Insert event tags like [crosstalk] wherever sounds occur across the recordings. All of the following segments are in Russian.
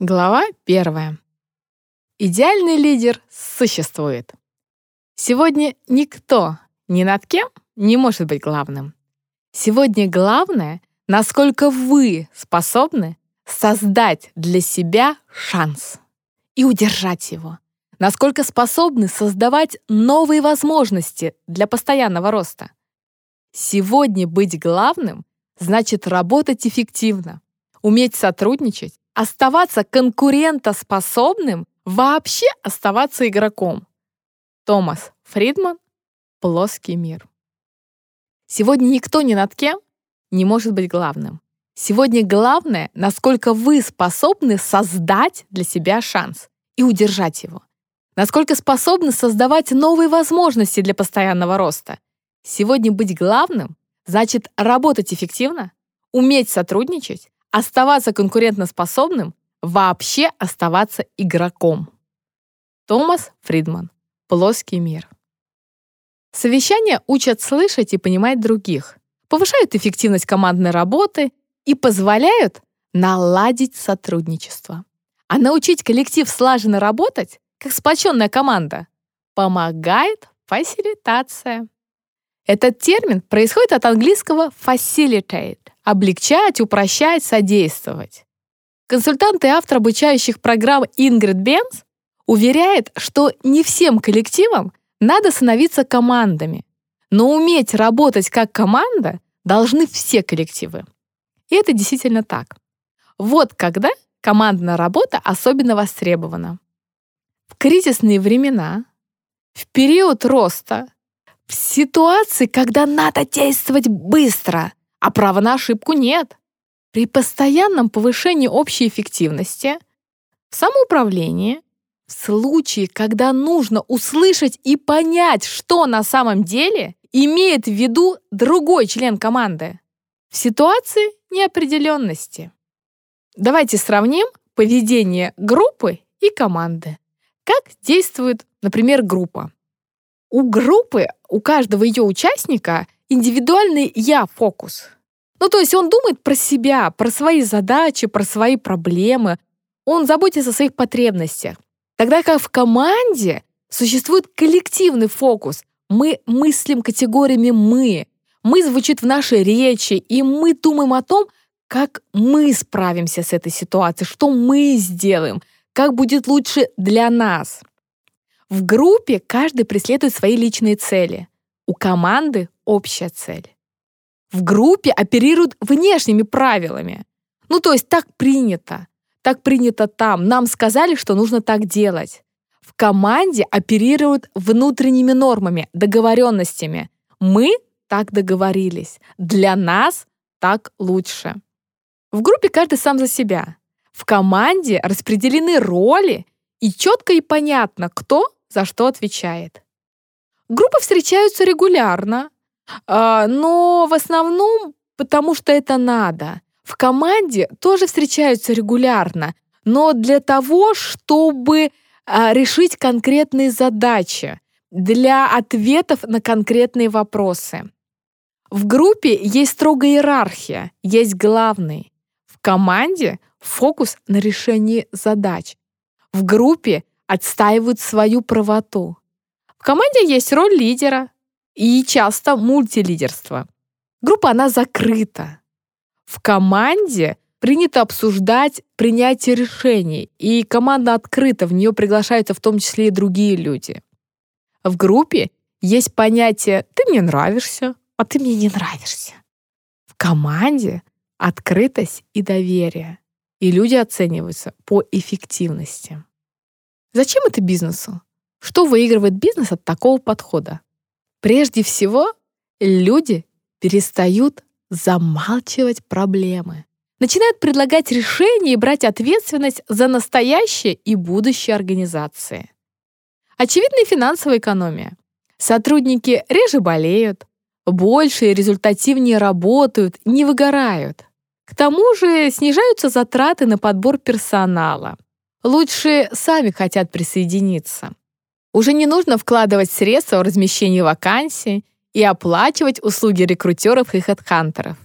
Глава первая. Идеальный лидер существует. Сегодня никто ни над кем не может быть главным. Сегодня главное, насколько вы способны создать для себя шанс и удержать его. Насколько способны создавать новые возможности для постоянного роста. Сегодня быть главным значит работать эффективно, уметь сотрудничать, оставаться конкурентоспособным, вообще оставаться игроком. Томас Фридман «Плоский мир». Сегодня никто ни над кем не может быть главным. Сегодня главное, насколько вы способны создать для себя шанс и удержать его. Насколько способны создавать новые возможности для постоянного роста. Сегодня быть главным значит работать эффективно, уметь сотрудничать, оставаться конкурентоспособным, вообще оставаться игроком. Томас Фридман. Плоский мир. Совещания учат слышать и понимать других, повышают эффективность командной работы и позволяют наладить сотрудничество. А научить коллектив слаженно работать, как сплоченная команда, помогает фасилитация. Этот термин происходит от английского facilitate — облегчать, упрощать, содействовать. Консультант и автор обучающих программ Ингрид Бенц уверяет, что не всем коллективам надо становиться командами, но уметь работать как команда должны все коллективы. И это действительно так. Вот когда командная работа особенно востребована. В кризисные времена, в период роста, в ситуации, когда надо действовать быстро, а права на ошибку нет. При постоянном повышении общей эффективности в самоуправлении, в случае, когда нужно услышать и понять, что на самом деле имеет в виду другой член команды, в ситуации неопределенности. Давайте сравним поведение группы и команды. Как действует, например, группа? У группы, у каждого ее участника индивидуальный я-фокус. Ну, то есть он думает про себя, про свои задачи, про свои проблемы. Он заботится о своих потребностях. Тогда как в команде существует коллективный фокус. Мы мыслим категориями «мы». «Мы» звучит в нашей речи, и мы думаем о том, как мы справимся с этой ситуацией, что мы сделаем, как будет лучше для нас. В группе каждый преследует свои личные цели. У команды общая цель. В группе оперируют внешними правилами. Ну, то есть так принято. Так принято там. Нам сказали, что нужно так делать. В команде оперируют внутренними нормами, договоренностями. Мы так договорились. Для нас так лучше. В группе каждый сам за себя. В команде распределены роли, и четко и понятно, кто за что отвечает. Группы встречаются регулярно, а, но в основном потому что это надо. В команде тоже встречаются регулярно, но для того, чтобы а, решить конкретные задачи, для ответов на конкретные вопросы. В группе есть строгая иерархия, есть главный. В команде фокус на решении задач. В группе отстаивают свою правоту. В команде есть роль лидера и часто мультилидерство. Группа, она закрыта. В команде принято обсуждать принятие решений, и команда открыта, в нее приглашаются в том числе и другие люди. В группе есть понятие «ты мне нравишься», а «ты мне не нравишься». В команде открытость и доверие, и люди оцениваются по эффективности. Зачем это бизнесу? Что выигрывает бизнес от такого подхода? Прежде всего, люди перестают замалчивать проблемы, начинают предлагать решения и брать ответственность за настоящее и будущее организации. Очевидная финансовая экономия. Сотрудники реже болеют, больше и результативнее работают, не выгорают. К тому же снижаются затраты на подбор персонала. Лучше сами хотят присоединиться. Уже не нужно вкладывать средства в размещение вакансий и оплачивать услуги рекрутеров и хедхантеров.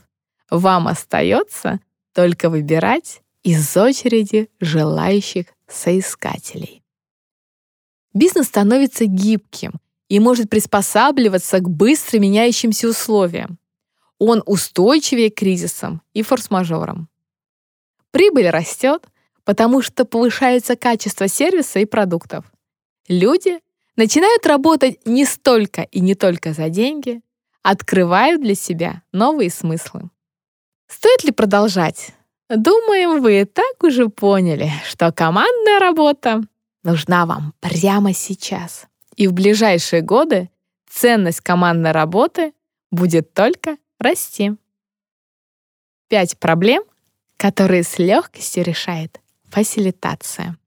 Вам остается только выбирать из очереди желающих соискателей. Бизнес становится гибким и может приспосабливаться к быстро меняющимся условиям. Он устойчивее к кризисам и форс-мажорам. Прибыль растет, потому что повышается качество сервиса и продуктов. Люди начинают работать не столько и не только за деньги, открывают для себя новые смыслы. Стоит ли продолжать? Думаем, вы и так уже поняли, что командная работа нужна вам прямо сейчас. И в ближайшие годы ценность командной работы будет только расти. Пять проблем, которые с легкостью решает фасилитация.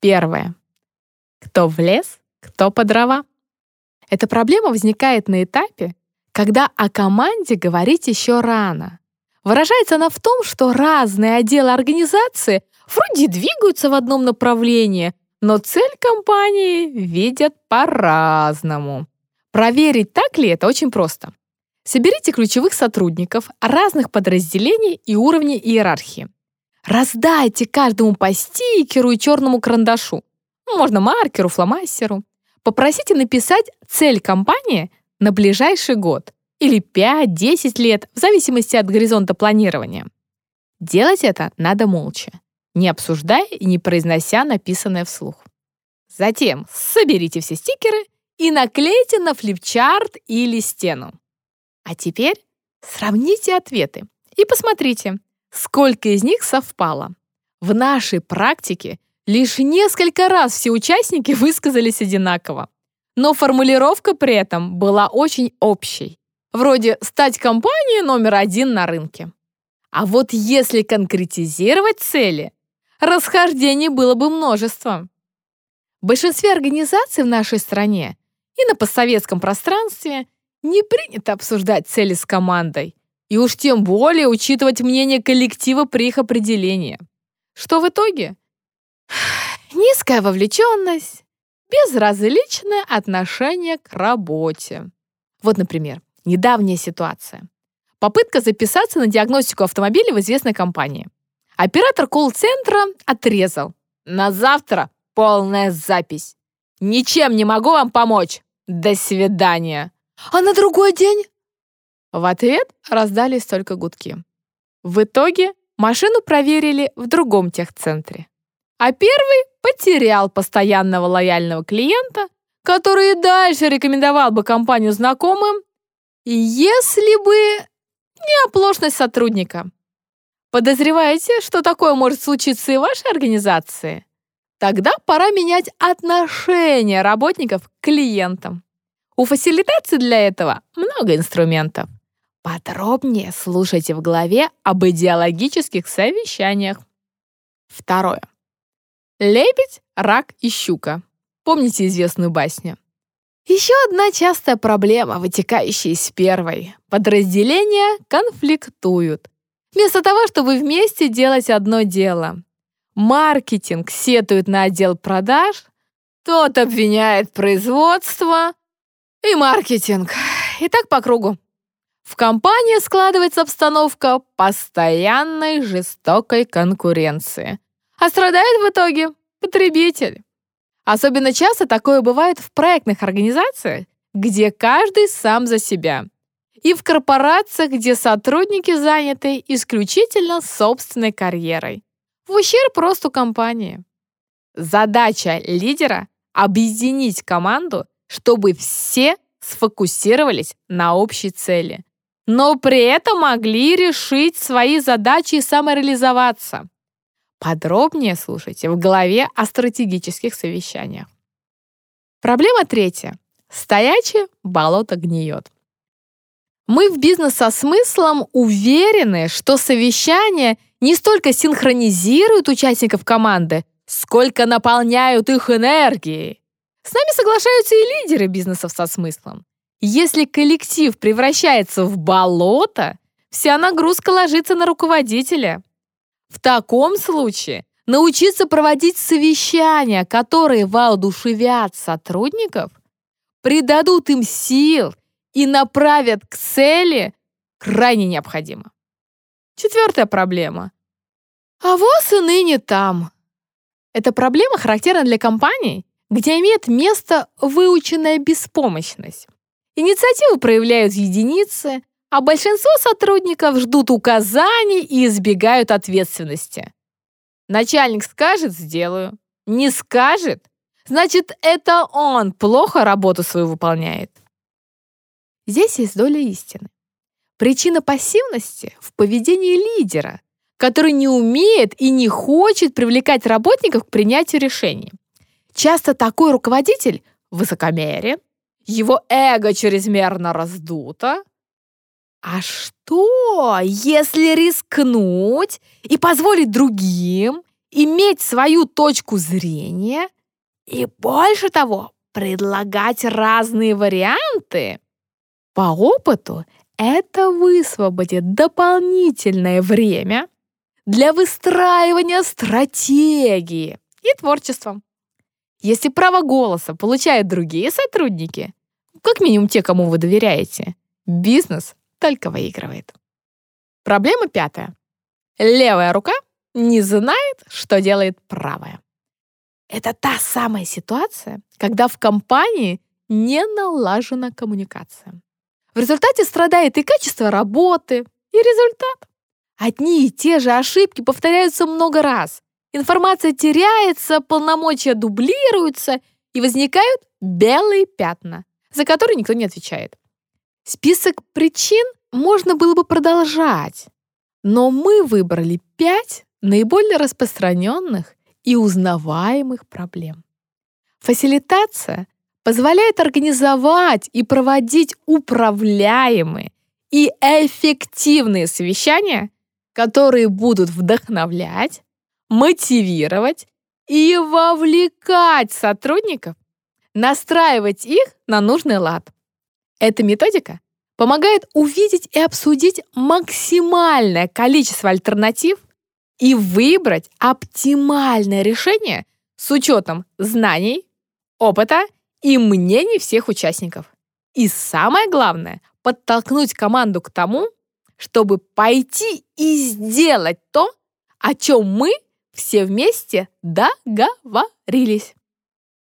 Первое. Кто в лес, кто по дрова. Эта проблема возникает на этапе, когда о команде говорить еще рано. Выражается она в том, что разные отделы организации вроде двигаются в одном направлении, но цель компании видят по-разному. Проверить, так ли это, очень просто. Соберите ключевых сотрудников разных подразделений и уровней иерархии. Раздайте каждому по стикеру и черному карандашу. Можно маркеру, фломастеру. Попросите написать цель компании на ближайший год или 5-10 лет, в зависимости от горизонта планирования. Делать это надо молча, не обсуждая и не произнося написанное вслух. Затем соберите все стикеры и наклейте на флипчарт или стену. А теперь сравните ответы и посмотрите, сколько из них совпало. В нашей практике лишь несколько раз все участники [laughs] высказались одинаково. Но формулировка при этом была очень общей. Вроде «стать компанией номер один на рынке». А вот если конкретизировать цели, расхождений было бы множество. В большинстве организаций в нашей стране и на постсоветском пространстве не принято обсуждать цели с командой, и уж тем более учитывать мнение коллектива при их определении. Что в итоге? [sighs] Низкая вовлеченность, безразличное отношение к работе. Вот, например, недавняя ситуация. Попытка записаться на диагностику автомобиля в известной компании. Оператор колл-центра отрезал. На завтра полная запись. Ничем не могу вам помочь. До свидания. А на другой день? В ответ раздались только гудки. В итоге машину проверили в другом техцентре. А первый потерял постоянного лояльного клиента, который и дальше рекомендовал бы компанию знакомым, если бы не оплошность сотрудника. Подозреваете, что такое может случиться и в вашей организации? Тогда пора менять отношение работников к клиентам. У фасилитации для этого много инструментов. Подробнее слушайте в главе об идеологических совещаниях. Второе. Лебедь, рак и щука. Помните известную басню? Еще одна частая проблема, вытекающая из первой. Подразделения конфликтуют. Вместо того, чтобы вместе делать одно дело. Маркетинг сетует на отдел продаж, тот обвиняет производство и маркетинг. И так по кругу. В компании складывается обстановка постоянной жестокой конкуренции. А страдает в итоге потребитель. Особенно часто такое бывает в проектных организациях, где каждый сам за себя. И в корпорациях, где сотрудники заняты исключительно собственной карьерой. В ущерб росту компании. Задача лидера — объединить команду, чтобы все сфокусировались на общей цели, но при этом могли решить свои задачи и самореализоваться. Подробнее слушайте в главе о стратегических совещаниях. Проблема третья. Стоячее болото гниет. Мы в бизнес со смыслом уверены, что совещания не столько синхронизируют участников команды, сколько наполняют их энергией. С нами соглашаются и лидеры бизнесов со смыслом. Если коллектив превращается в болото, вся нагрузка ложится на руководителя. В таком случае научиться проводить совещания, которые воодушевят сотрудников, придадут им сил и направят к цели, крайне необходимо. Четвертая проблема. А ВОЗ и ныне там. Эта проблема характерна для компаний, где имеет место выученная беспомощность. Инициативу проявляют единицы, а большинство сотрудников ждут указаний и избегают ответственности. Начальник скажет – сделаю. Не скажет – значит, это он плохо работу свою выполняет. Здесь есть доля истины. Причина пассивности в поведении лидера, который не умеет и не хочет привлекать работников к принятию решений. Часто такой руководитель высокомерен, его эго чрезмерно раздуто. А что, если рискнуть и позволить другим иметь свою точку зрения и, больше того, предлагать разные варианты? По опыту это высвободит дополнительное время для выстраивания стратегии и творчества. Если право голоса получают другие сотрудники, как минимум те, кому вы доверяете, бизнес только выигрывает. Проблема пятая. Левая рука не знает, что делает правая. Это та самая ситуация, когда в компании не налажена коммуникация. В результате страдает и качество работы, и результат. Одни и те же ошибки повторяются много раз. Информация теряется, полномочия дублируются, и возникают белые пятна, за которые никто не отвечает. Список причин можно было бы продолжать, но мы выбрали пять наиболее распространенных и узнаваемых проблем. Фасилитация позволяет организовать и проводить управляемые и эффективные совещания, которые будут вдохновлять, мотивировать и вовлекать сотрудников, настраивать их на нужный лад. Эта методика помогает увидеть и обсудить максимальное количество альтернатив и выбрать оптимальное решение с учетом знаний, опыта и мнений всех участников. И самое главное — подтолкнуть команду к тому, чтобы пойти и сделать то, о чем мы все вместе договорились.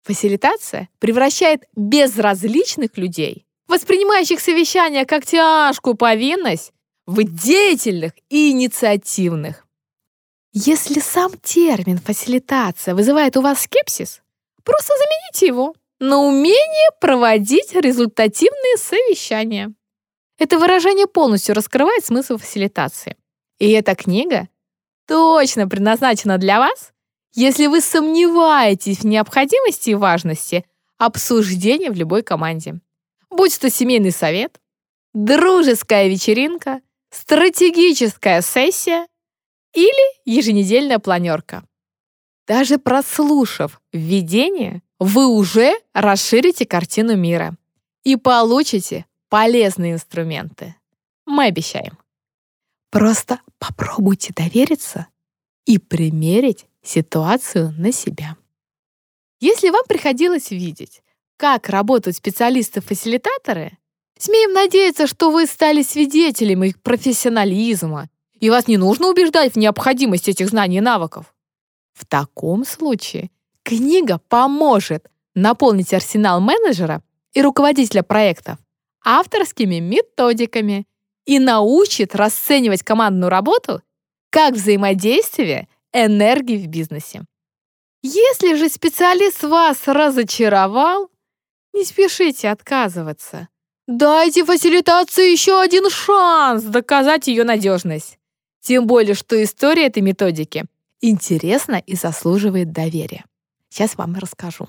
Фасилитация превращает безразличных людей, воспринимающих совещания как тяжкую повинность, в деятельных и инициативных. Если сам термин «фасилитация» вызывает у вас скепсис, просто замените его на умение проводить результативные совещания. Это выражение полностью раскрывает смысл фасилитации. И эта книга точно предназначена для вас, если вы сомневаетесь в необходимости и важности обсуждения в любой команде. Будь то семейный совет, дружеская вечеринка, стратегическая сессия или еженедельная планерка. Даже прослушав введение, вы уже расширите картину мира и получите полезные инструменты. Мы обещаем. Просто попробуйте довериться и примерить ситуацию на себя. Если вам приходилось видеть, как работают специалисты-фасилитаторы, смеем надеяться, что вы стали свидетелем их профессионализма, и вас не нужно убеждать в необходимости этих знаний и навыков. В таком случае книга поможет наполнить арсенал менеджера и руководителя проектов авторскими методиками и научит расценивать командную работу как взаимодействие энергии в бизнесе. Если же специалист вас разочаровал, не спешите отказываться. Дайте фасилитации еще один шанс доказать ее надежность. Тем более, что история этой методики интересна и заслуживает доверия. Сейчас вам расскажу.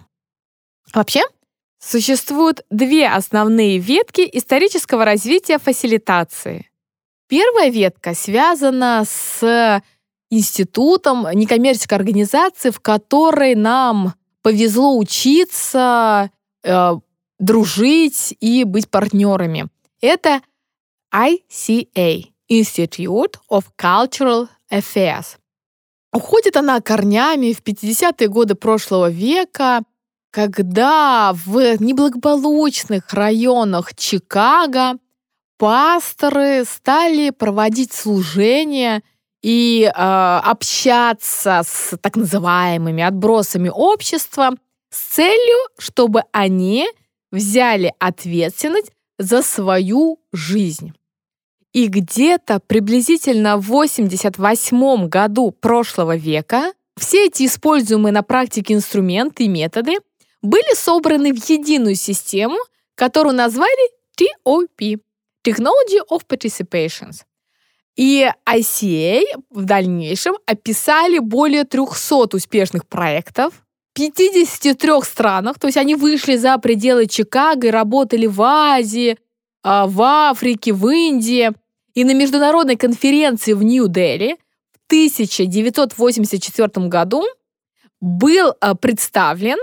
Вообще, Существуют две основные ветки исторического развития фасилитации. Первая ветка связана с институтом, некоммерческой организации, в которой нам повезло учиться, э, дружить и быть партнерами. Это ICA – Institute of Cultural Affairs. Уходит она корнями в 50-е годы прошлого века когда в неблагополучных районах Чикаго пасторы стали проводить служения и э, общаться с так называемыми отбросами общества с целью, чтобы они взяли ответственность за свою жизнь. И где-то приблизительно в 88 году прошлого века все эти используемые на практике инструменты и методы были собраны в единую систему, которую назвали TOP – Technology of Participations. И ICA в дальнейшем описали более 300 успешных проектов в 53 странах, то есть они вышли за пределы Чикаго и работали в Азии, а, в Африке, в Индии. И на международной конференции в Нью-Дели в 1984 году был а, представлен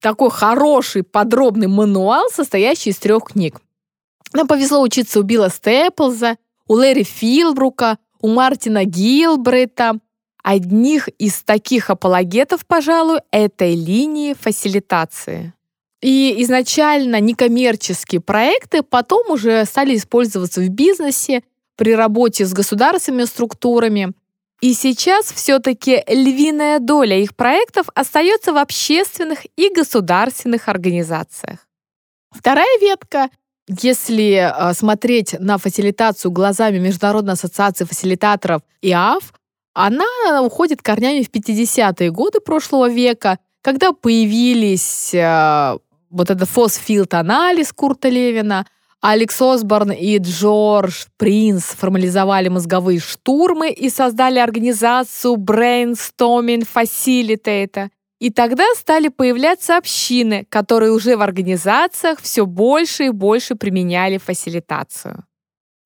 такой хороший подробный мануал, состоящий из трех книг. Нам повезло учиться у Билла Степлза, у Лэри Филбрука, у Мартина Гилбрейта. Одних из таких апологетов, пожалуй, этой линии фасилитации. И изначально некоммерческие проекты потом уже стали использоваться в бизнесе, при работе с государственными структурами. И сейчас все-таки львиная доля их проектов остается в общественных и государственных организациях. Вторая ветка если э, смотреть на фасилитацию глазами Международной ассоциации фасилитаторов ИАФ, она уходит корнями в 50-е годы прошлого века, когда появились э, вот этот фосфилд-анализ Курта Левина, Алекс Осборн и Джордж Принц формализовали мозговые штурмы и создали организацию Brainstorming Facilitator. И тогда стали появляться общины, которые уже в организациях все больше и больше применяли фасилитацию.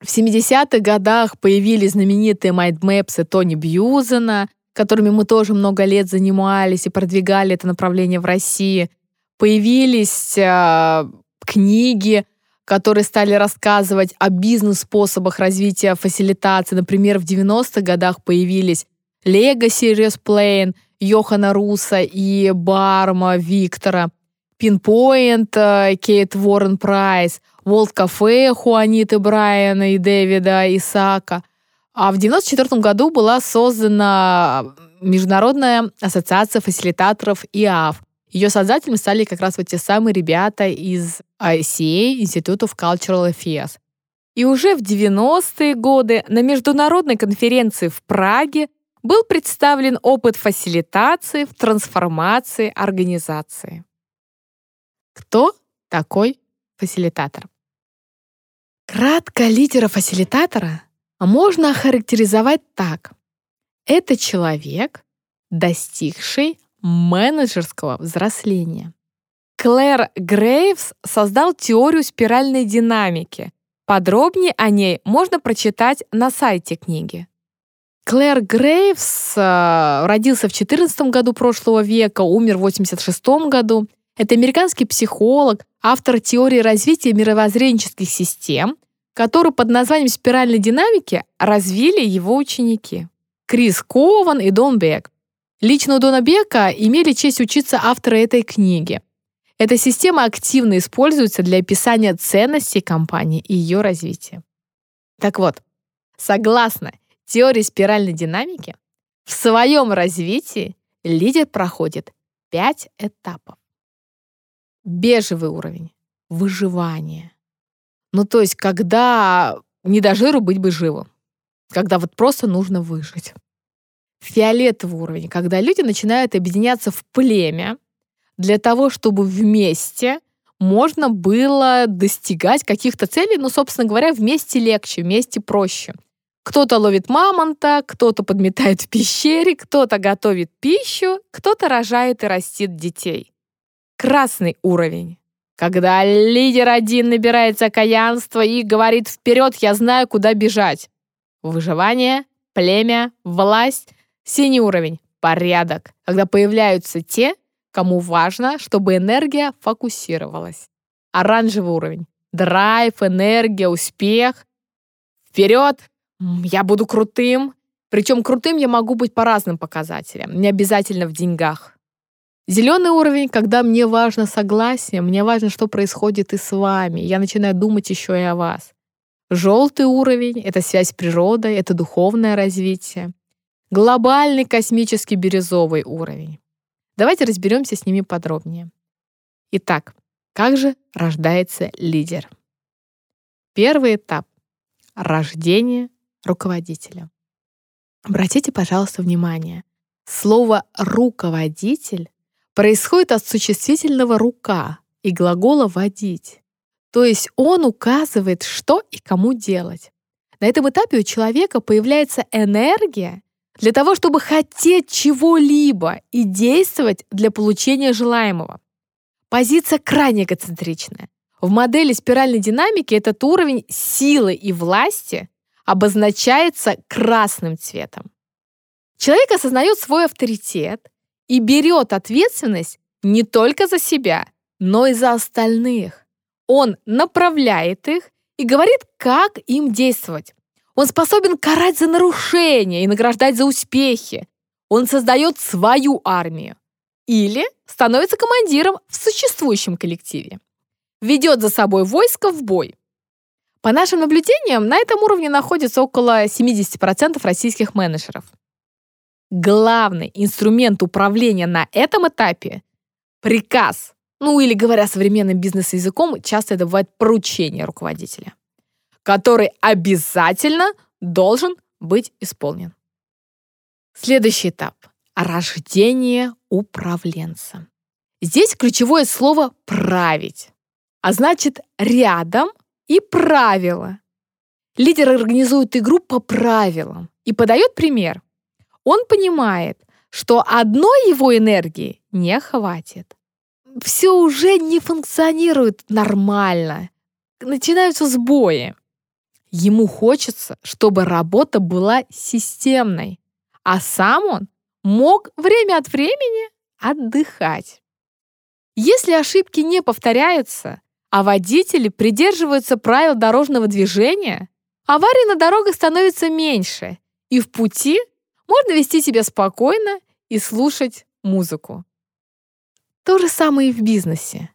В 70-х годах появились знаменитые mind maps ы Тони Бьюзена, которыми мы тоже много лет занимались и продвигали это направление в России. Появились э, книги, которые стали рассказывать о бизнес-способах развития фасилитации. Например, в 90-х годах появились Lego Serious Play — Йохана Рооса и Барта Виктора, Pinpoint э, Кейт Уоррен Прайс, World Café Хуаниты Браун и Дэвида Исака. А в 1994 году была создана Международная ассоциация фасилитаторов ИАФ. Ее создателями стали как раз вот те самые ребята из ICA, of Cultural Affairs. И уже в 90-е годы на международной конференции в Праге был представлен опыт фасилитации в трансформации организации. Кто такой фасилитатор? Кратко лидера-фасилитатора можно охарактеризовать так. Это человек, достигший менеджерского взросления. Клэр Грейвс создал теорию спиральной динамики. Подробнее о ней можно прочитать на сайте книги. Клэр Грейвс э, родился в 14 году прошлого века, умер в 86 году. Это американский психолог, автор теории развития мировоззренческих систем, которую под названием спиральной динамики развили его ученики. Крис Кован и Дон Бек. Лично у Дона Бека имели честь учиться авторы этой книги. Эта система активно используется для описания ценностей компании и ее развития. Так вот, согласно теории спиральной динамики в своем развитии лидер проходит пять этапов. Бежевый уровень — выживание. Ну, то есть, когда не до жиру быть бы живым, когда вот просто нужно выжить. Фиолетовый уровень, когда люди начинают объединяться в племя для того, чтобы вместе можно было достигать каких-то целей, ну, собственно говоря, вместе легче, вместе проще — кто-то ловит мамонта, кто-то подметает в пещере, кто-то готовит пищу, кто-то рожает и растит детей. Красный уровень. Когда лидер один набирается окаянства и говорит «Вперед, я знаю, куда бежать». Выживание, племя, власть. Синий уровень. Порядок. Когда появляются те, кому важно, чтобы энергия фокусировалась. Оранжевый уровень. Драйв, энергия, успех. Вперед, я буду крутым. Причем крутым я могу быть по разным показателям, не обязательно в деньгах. Зеленый уровень, когда мне важно согласие, мне важно, что происходит и с вами. Я начинаю думать еще и о вас. Желтый уровень — это связь с природой, это духовное развитие. Глобальный космический бирюзовый уровень. Давайте разберемся с ними подробнее. Итак, как же рождается лидер? Первый этап — рождение руководителя. Обратите, пожалуйста, внимание. Слово «руководитель» происходит от существительного «рука» и глагола «водить». То есть он указывает, что и кому делать. На этом этапе у человека появляется энергия для того, чтобы хотеть чего-либо и действовать для получения желаемого. Позиция крайне эгоцентричная. В модели спиральной динамики этот уровень силы и власти обозначается красным цветом. Человек осознает свой авторитет и берет ответственность не только за себя, но и за остальных. Он направляет их и говорит, как им действовать. Он способен карать за нарушения и награждать за успехи. Он создает свою армию. Или становится командиром в существующем коллективе. Ведет за собой войско в бой. По нашим наблюдениям, на этом уровне находится около 70% российских менеджеров. Главный инструмент управления на этом этапе — приказ, ну или говоря современным бизнес-языком, часто это бывает поручение руководителя, который обязательно должен быть исполнен. Следующий этап — рождение управленца. Здесь ключевое слово «править», а значит рядом и правила. Лидер организует игру по правилам и подает пример. Он понимает, что одной его энергии не хватит. Все уже не функционирует нормально. Начинаются сбои. Ему хочется, чтобы работа была системной, а сам он мог время от времени отдыхать. Если ошибки не повторяются, а водители придерживаются правил дорожного движения, аварий на дорогах становится меньше, и в пути можно вести себя спокойно и слушать музыку. То же самое и в бизнесе.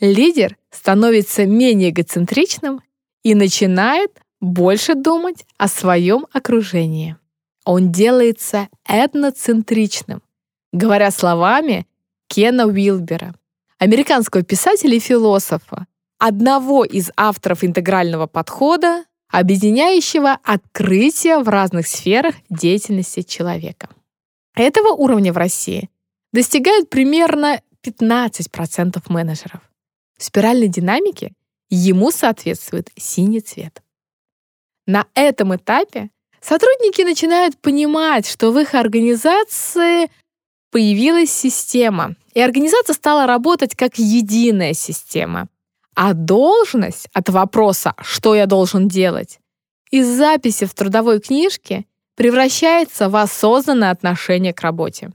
Лидер становится менее эгоцентричным и начинает больше думать о своем окружении. Он делается этноцентричным, говоря словами Кена Уилбера, американского писателя и философа, одного из авторов интегрального подхода, объединяющего открытия в разных сферах деятельности человека. Этого уровня в России достигают примерно 15% менеджеров. В спиральной динамике ему соответствует синий цвет. На этом этапе сотрудники начинают понимать, что в их организации появилась система, и организация стала работать как единая система. А должность от вопроса «что я должен делать?» из записи в трудовой книжке превращается в осознанное отношение к работе.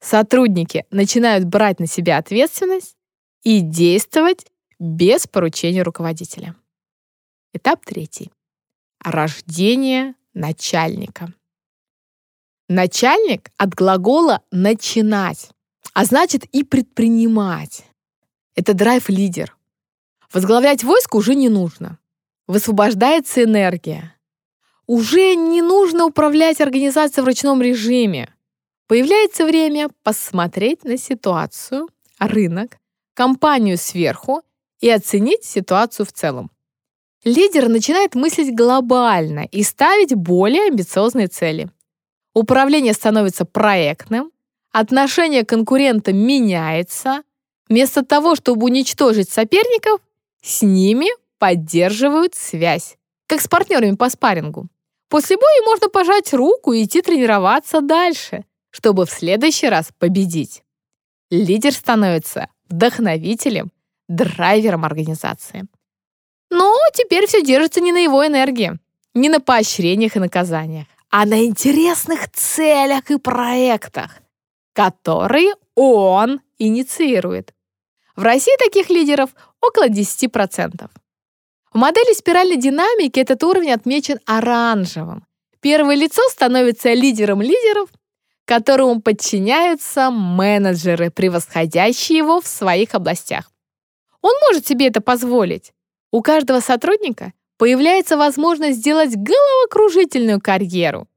Сотрудники начинают брать на себя ответственность и действовать без поручения руководителя. Этап третий. Рождение начальника. Начальник от глагола «начинать», а значит и предпринимать. Это драйв-лидер, Возглавлять войско уже не нужно. Высвобождается энергия. Уже не нужно управлять организацией в ручном режиме. Появляется время посмотреть на ситуацию, рынок, компанию сверху и оценить ситуацию в целом. Лидер начинает мыслить глобально и ставить более амбициозные цели. Управление становится проектным, отношение к конкурентам меняется. Вместо того, чтобы уничтожить соперников, с ними поддерживают связь, как с партнерами по спаррингу. После боя можно пожать руку и идти тренироваться дальше, чтобы в следующий раз победить. Лидер становится вдохновителем, драйвером организации. Но теперь все держится не на его энергии, не на поощрениях и наказаниях, а на интересных целях и проектах, которые он инициирует. В России таких лидеров около 10%. В модели спиральной динамики этот уровень отмечен оранжевым. Первое лицо становится лидером лидеров, которому подчиняются менеджеры, превосходящие его в своих областях. Он может себе это позволить. У каждого сотрудника появляется возможность сделать головокружительную карьеру.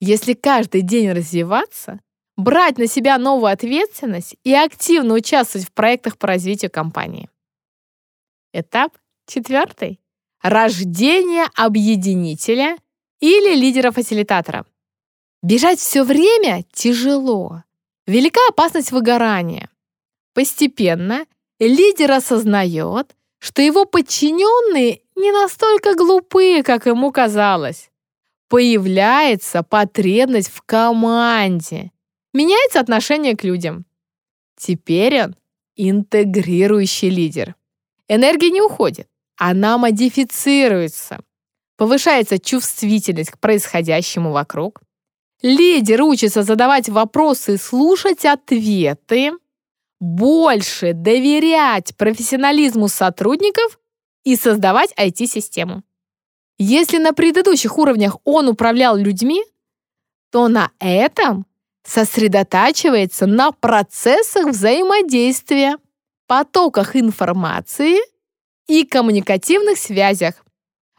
Если каждый день развиваться, брать на себя новую ответственность и активно участвовать в проектах по развитию компании. Этап четвертый. Рождение объединителя или лидера-фасилитатора. Бежать все время тяжело. Велика опасность выгорания. Постепенно лидер осознает, что его подчиненные не настолько глупые, как ему казалось. Появляется потребность в команде. Меняется отношение к людям. Теперь он интегрирующий лидер. Энергия не уходит, она модифицируется. Повышается чувствительность к происходящему вокруг. Лидер учится задавать вопросы и слушать ответы больше доверять профессионализму сотрудников и создавать IT-систему. Если на предыдущих уровнях он управлял людьми, то на этом сосредотачивается на процессах взаимодействия, потоках информации и коммуникативных связях.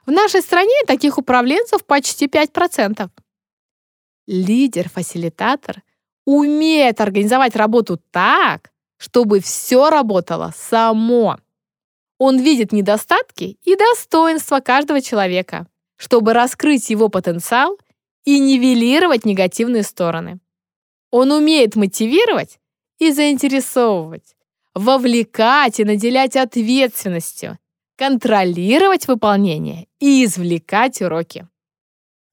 В нашей стране таких управленцев почти 5%. Лидер-фасилитатор умеет организовать работу так, чтобы все работало само. Он видит недостатки и достоинства каждого человека, чтобы раскрыть его потенциал и нивелировать негативные стороны. Он умеет мотивировать и заинтересовывать, вовлекать и наделять ответственностью, контролировать выполнение и извлекать уроки.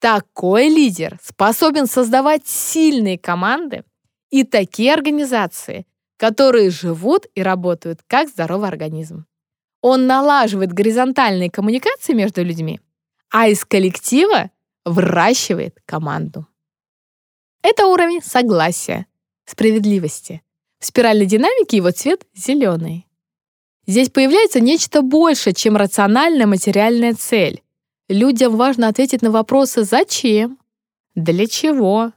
Такой лидер способен создавать сильные команды и такие организации, которые живут и работают как здоровый организм. Он налаживает горизонтальные коммуникации между людьми, а из коллектива выращивает команду. Это уровень согласия, справедливости. В спиральной динамике его цвет зеленый. Здесь появляется нечто большее, чем рациональная материальная цель. Людям важно ответить на вопросы «Зачем?», «Для чего?»,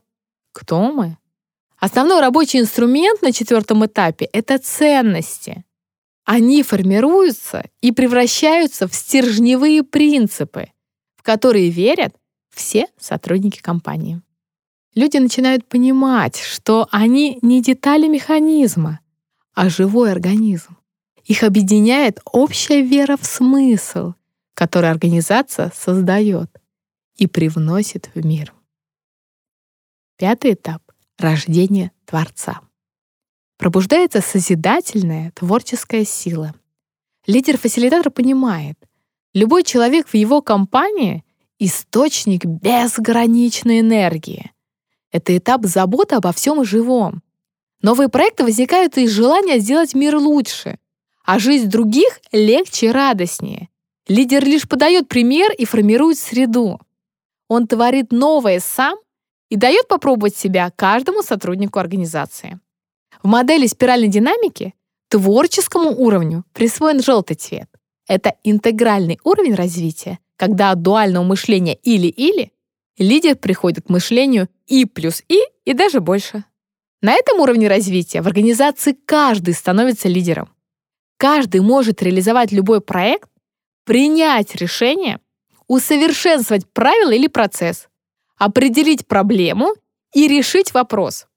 «Кто мы?», Основной рабочий инструмент на четвертом этапе — это ценности. Они формируются и превращаются в стержневые принципы, в которые верят все сотрудники компании. Люди начинают понимать, что они не детали механизма, а живой организм. Их объединяет общая вера в смысл, который организация создает и привносит в мир. Пятый этап рождение Творца. Пробуждается созидательная творческая сила. Лидер-фасилитатор понимает, любой человек в его компании — источник безграничной энергии. Это этап заботы обо всем живом. Новые проекты возникают из желания сделать мир лучше, а жизнь других легче и радостнее. Лидер лишь подает пример и формирует среду. Он творит новое сам и дает попробовать себя каждому сотруднику организации. В модели спиральной динамики творческому уровню присвоен желтый цвет. Это интегральный уровень развития, когда от дуального мышления или-или лидер приходит к мышлению и плюс и и даже больше. На этом уровне развития в организации каждый становится лидером. Каждый может реализовать любой проект, принять решение, усовершенствовать правила или процесс, определить проблему и решить вопрос.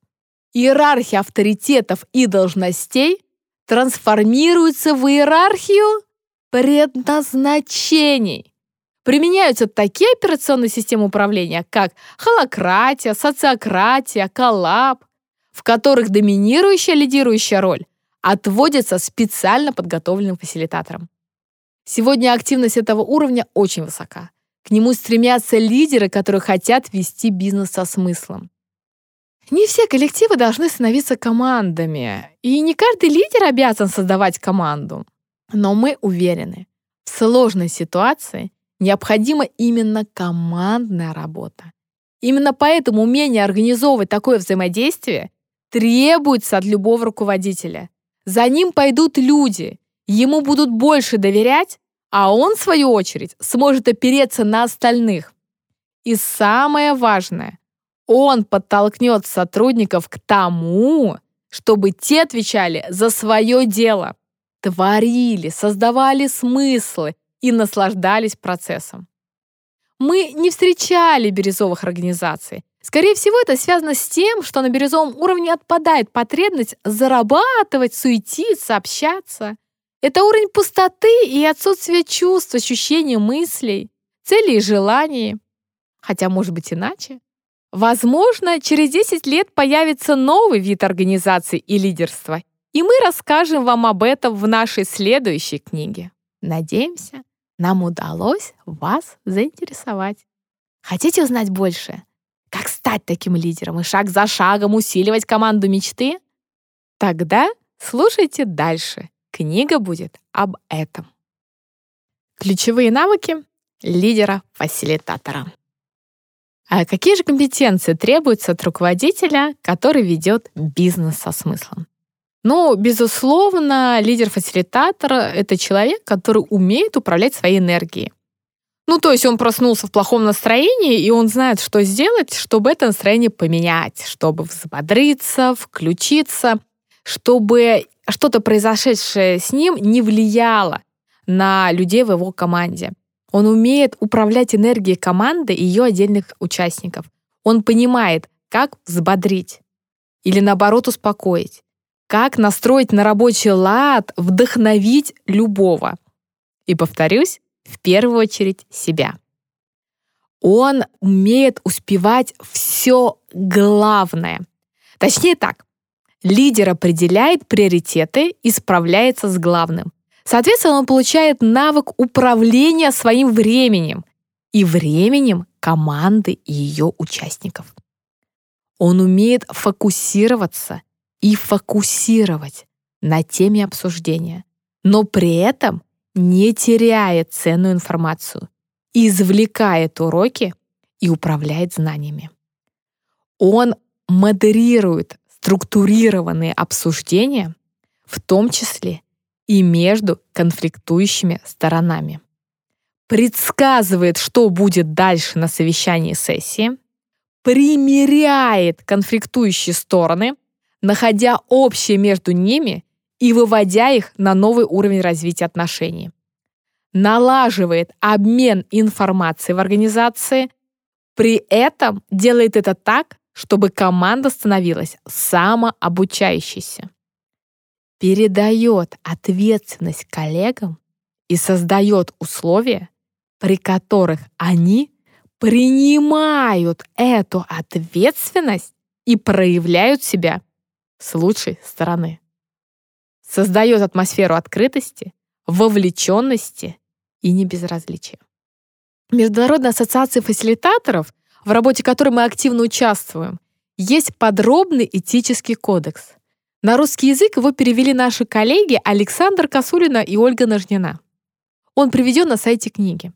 Иерархия авторитетов и должностей трансформируется в иерархию предназначений. Применяются такие операционные системы управления, как холократия, социократия, коллаб, в которых доминирующая лидирующая роль отводится специально подготовленным фасилитаторам. Сегодня активность этого уровня очень высока. К нему стремятся лидеры, которые хотят вести бизнес со смыслом. Не все коллективы должны становиться командами, и не каждый лидер обязан создавать команду. Но мы уверены, в сложной ситуации необходима именно командная работа. Именно поэтому умение организовывать такое взаимодействие требуется от любого руководителя. За ним пойдут люди, ему будут больше доверять, а он, в свою очередь, сможет опереться на остальных. И самое важное, он подтолкнет сотрудников к тому, чтобы те отвечали за свое дело, творили, создавали смыслы и наслаждались процессом. Мы не встречали бирюзовых организаций. Скорее всего, это связано с тем, что на бирюзовом уровне отпадает потребность зарабатывать, суетиться, общаться. Это уровень пустоты и отсутствие чувств, ощущений, мыслей, целей и желаний. Хотя, может быть, иначе. Возможно, через 10 лет появится новый вид организации и лидерства, и мы расскажем вам об этом в нашей следующей книге. Надеемся, нам удалось вас заинтересовать. Хотите узнать больше? Как стать таким лидером и шаг за шагом усиливать команду мечты? Тогда слушайте дальше. Книга будет об этом. Ключевые навыки лидера-фасилитатора. А какие же компетенции требуются от руководителя, который ведет бизнес со смыслом? Ну, безусловно, лидер-фасилитатор — это человек, который умеет управлять своей энергией. Ну, то есть он проснулся в плохом настроении, и он знает, что сделать, чтобы это настроение поменять, чтобы взбодриться, включиться, чтобы что-то произошедшее с ним не влияло на людей в его команде. Он умеет управлять энергией команды и ее отдельных участников. Он понимает, как взбодрить или наоборот успокоить, как настроить на рабочий лад, вдохновить любого. И повторюсь, в первую очередь себя. Он умеет успевать все главное. Точнее так, лидер определяет приоритеты и справляется с главным. Соответственно, он получает навык управления своим временем и временем команды и ее участников. Он умеет фокусироваться и фокусировать на теме обсуждения, но при этом не теряет ценную информацию, извлекает уроки и управляет знаниями. Он модерирует структурированные обсуждения, в том числе и между конфликтующими сторонами. Предсказывает, что будет дальше на совещании сессии, примеряет конфликтующие стороны, находя общее между ними и выводя их на новый уровень развития отношений. Налаживает обмен информацией в организации, при этом делает это так, чтобы команда становилась самообучающейся передает ответственность коллегам и создает условия, при которых они принимают эту ответственность и проявляют себя с лучшей стороны. Создает атмосферу открытости, вовлеченности и небезразличия. Международная ассоциация фасилитаторов, в работе которой мы активно участвуем, есть подробный этический кодекс, на русский язык его перевели наши коллеги Александр Косулина и Ольга Ножнина. Он приведен на сайте книги.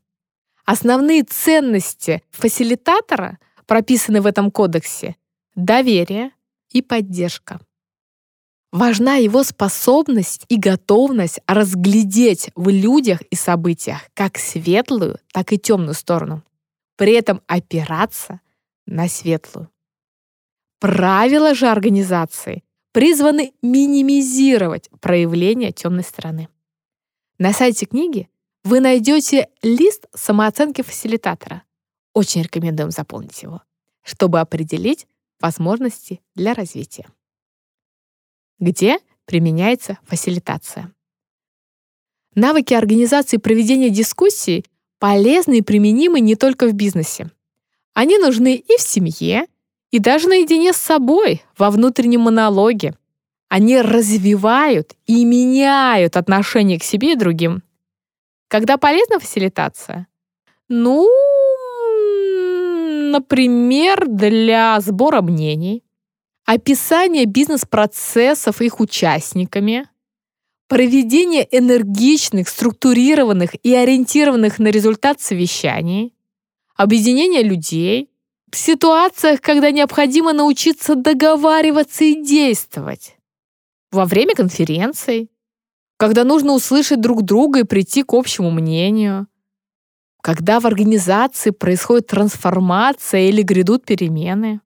Основные ценности фасилитатора прописаны в этом кодексе — доверие и поддержка. Важна его способность и готовность разглядеть в людях и событиях как светлую, так и темную сторону, при этом опираться на светлую. Правила же организации призваны минимизировать проявление темной стороны. На сайте книги вы найдете лист самооценки фасилитатора. Очень рекомендуем заполнить его, чтобы определить возможности для развития. Где применяется фасилитация? Навыки организации проведения дискуссий полезны и применимы не только в бизнесе. Они нужны и в семье, и даже наедине с собой, во внутреннем монологе. Они развивают и меняют отношение к себе и другим. Когда полезна фасилитация? Ну, например, для сбора мнений, описания бизнес-процессов их участниками, проведения энергичных, структурированных и ориентированных на результат совещаний, объединения людей, в ситуациях, когда необходимо научиться договариваться и действовать. Во время конференций, когда нужно услышать друг друга и прийти к общему мнению, когда в организации происходит трансформация или грядут перемены.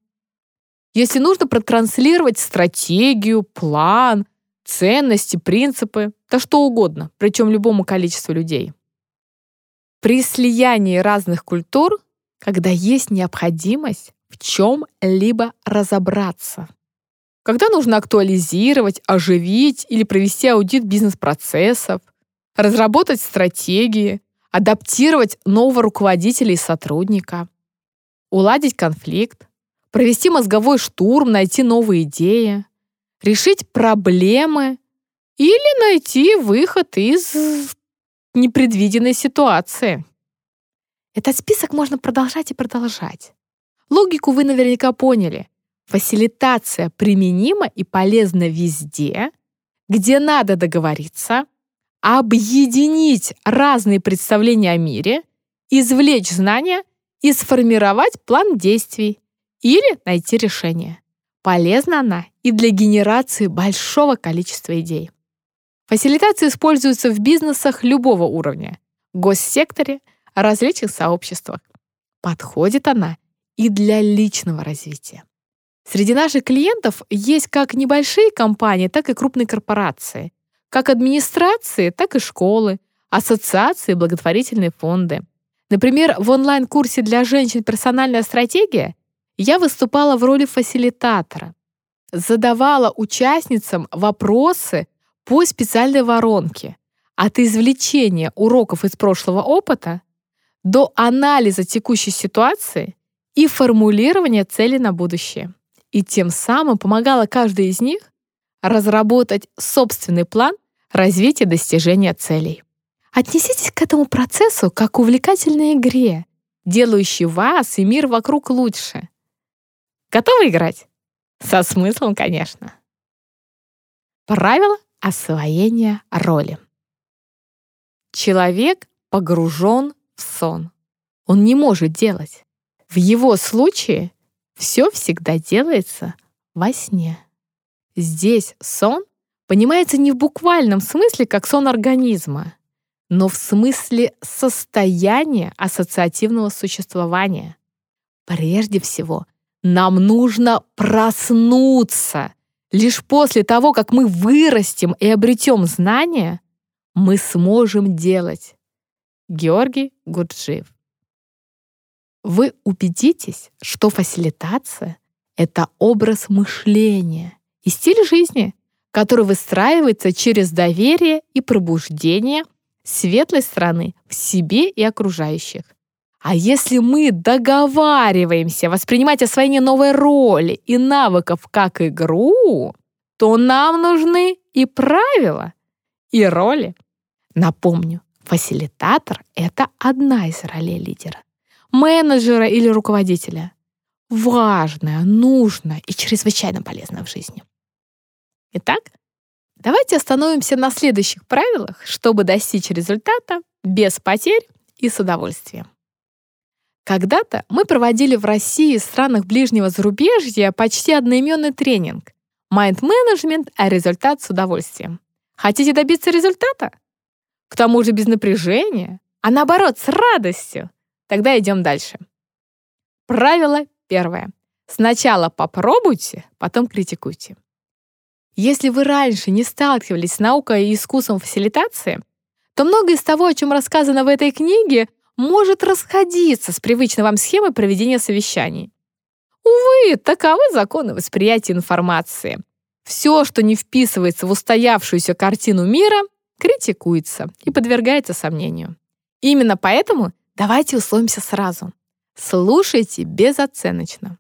Если нужно протранслировать стратегию, план, ценности, принципы, да что угодно, причем любому количеству людей. при слиянии разных культур, когда есть необходимость в чем-либо разобраться. Когда нужно актуализировать, оживить или провести аудит бизнес-процессов, разработать стратегии, адаптировать нового руководителя и сотрудника, уладить конфликт, провести мозговой штурм, найти новые идеи, решить проблемы или найти выход из непредвиденной ситуации. Этот список можно продолжать и продолжать. Логику вы наверняка поняли. Фасилитация применима и полезна везде, где надо договориться, объединить разные представления о мире, извлечь знания и сформировать план действий или найти решение. Полезна она и для генерации большого количества идей. Фасилитация используется в бизнесах любого уровня, госсекторе, различных сообществах. Подходит она и для личного развития. Среди наших клиентов есть как небольшие компании, так и крупные корпорации, как администрации, так и школы, ассоциации, благотворительные фонды. Например, в онлайн-курсе для женщин «Персональная стратегия» я выступала в роли фасилитатора, задавала участницам вопросы по специальной воронке от извлечения уроков из прошлого опыта до анализа текущей ситуации и формулирования целей на будущее. И тем самым помогала каждой из них разработать собственный план развития достижения целей. Отнеситесь к этому процессу как к увлекательной игре, делающей вас и мир вокруг лучше. Готовы играть? Со смыслом, конечно. Правило освоения роли. Человек погружен в сон. Он не может делать. В его случае все всегда делается во сне. Здесь сон понимается не в буквальном смысле, как сон организма, но в смысле состояния ассоциативного существования. Прежде всего, нам нужно проснуться. Лишь после того, как мы вырастем и обретем знания, мы сможем делать. Георгий Гурджиев вы убедитесь, что фасилитация — это образ мышления и стиль жизни, который выстраивается через доверие и пробуждение светлой стороны в себе и окружающих. А если мы договариваемся воспринимать освоение новой роли и навыков как игру, то нам нужны и правила, и роли. Напомню, фасилитатор — это одна из ролей лидера менеджера или руководителя. Важное, нужное и чрезвычайно полезное в жизни. Итак, давайте остановимся на следующих правилах, чтобы достичь результата без потерь и с удовольствием. Когда-то мы проводили в России и странах ближнего зарубежья почти одноименный тренинг «Mind Management, а результат с удовольствием». Хотите добиться результата? К тому же без напряжения, а наоборот, с радостью. Тогда идем дальше. Правило первое. Сначала попробуйте, потом критикуйте. Если вы раньше не сталкивались с наукой и искусством фасилитации, то многое из того, о чем рассказано в этой книге, может расходиться с привычной вам схемой проведения совещаний. Увы, таковы законы восприятия информации. Все, что не вписывается в устоявшуюся картину мира, критикуется и подвергается сомнению. Именно поэтому Давайте условимся сразу. Слушайте безоценочно.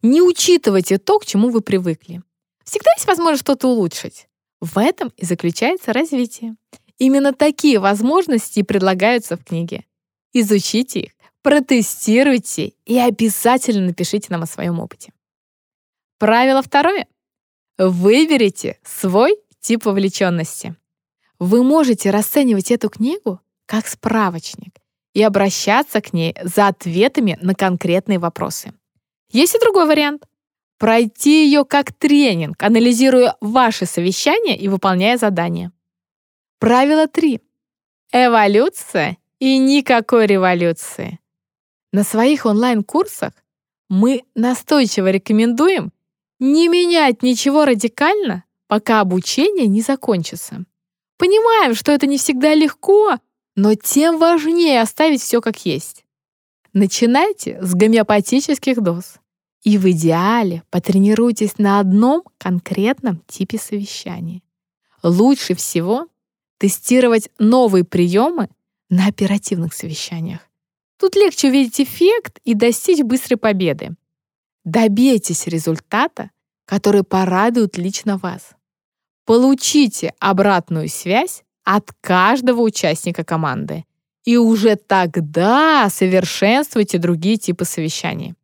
Не учитывайте то, к чему вы привыкли. Всегда есть возможность что-то улучшить. В этом и заключается развитие. Именно такие возможности предлагаются в книге. Изучите их, протестируйте и обязательно напишите нам о своем опыте. Правило второе. Выберите свой тип вовлеченности. Вы можете расценивать эту книгу как справочник и обращаться к ней за ответами на конкретные вопросы. Есть и другой вариант. Пройти ее как тренинг, анализируя ваши совещания и выполняя задания. Правило 3. Эволюция и никакой революции. На своих онлайн-курсах мы настойчиво рекомендуем не менять ничего радикально, пока обучение не закончится. Понимаем, что это не всегда легко, но тем важнее оставить все как есть. Начинайте с гомеопатических доз. И в идеале потренируйтесь на одном конкретном типе совещания. Лучше всего тестировать новые приемы на оперативных совещаниях. Тут легче увидеть эффект и достичь быстрой победы. Добейтесь результата, который порадует лично вас. Получите обратную связь от каждого участника команды. И уже тогда совершенствуйте другие типы совещаний.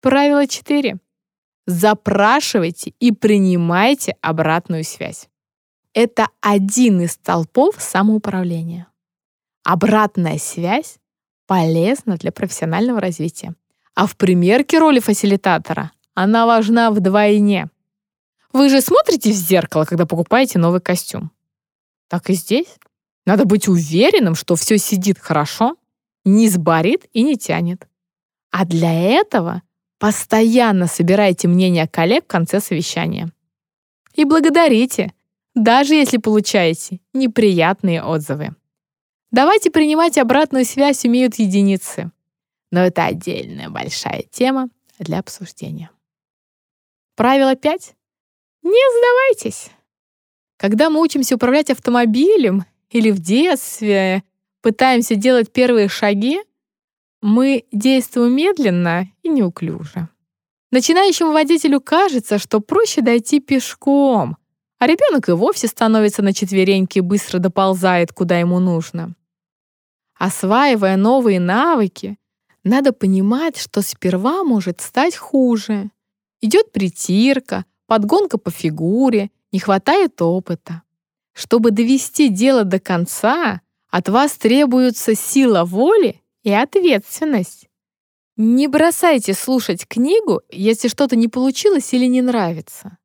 Правило 4. Запрашивайте и принимайте обратную связь. Это один из столпов самоуправления. Обратная связь полезна для профессионального развития. А в примерке роли фасилитатора она важна вдвойне. Вы же смотрите в зеркало, когда покупаете новый костюм. Так и здесь. Надо быть уверенным, что все сидит хорошо, не сборит и не тянет. А для этого постоянно собирайте мнение коллег в конце совещания. И благодарите, даже если получаете неприятные отзывы. Давайте принимать обратную связь умеют единицы. Но это отдельная большая тема для обсуждения. Правило 5. Не сдавайтесь. Когда мы учимся управлять автомобилем или в детстве пытаемся делать первые шаги, мы действуем медленно и неуклюже. Начинающему водителю кажется, что проще дойти пешком, а ребенок и вовсе становится на четвереньки и быстро доползает, куда ему нужно. Осваивая новые навыки, надо понимать, что сперва может стать хуже. Идет притирка, подгонка по фигуре, не хватает опыта. Чтобы довести дело до конца, от вас требуется сила воли и ответственность. Не бросайте слушать книгу, если что-то не получилось или не нравится.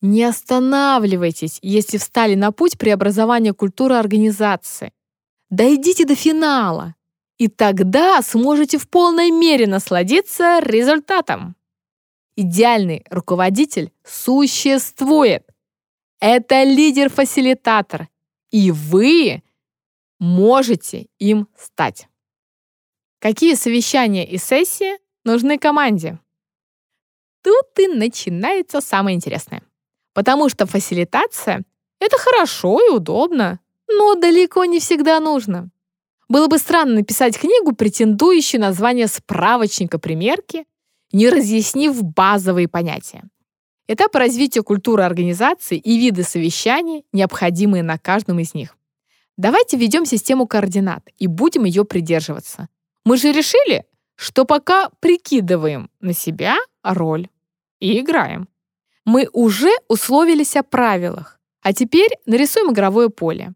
Не останавливайтесь, если встали на путь преобразования культуры организации. Дойдите до финала, и тогда сможете в полной мере насладиться результатом. Идеальный руководитель существует. Это лидер-фасилитатор, и вы можете им стать. Какие совещания и сессии нужны команде? Тут и начинается самое интересное. Потому что фасилитация — это хорошо и удобно, но далеко не всегда нужно. Было бы странно написать книгу, претендующую на звание справочника примерки, не разъяснив базовые понятия. Этапы развития культуры организации и виды совещаний, необходимые на каждом из них. Давайте введем систему координат и будем ее придерживаться. Мы же решили, что пока прикидываем на себя роль и играем. Мы уже условились о правилах, а теперь нарисуем игровое поле.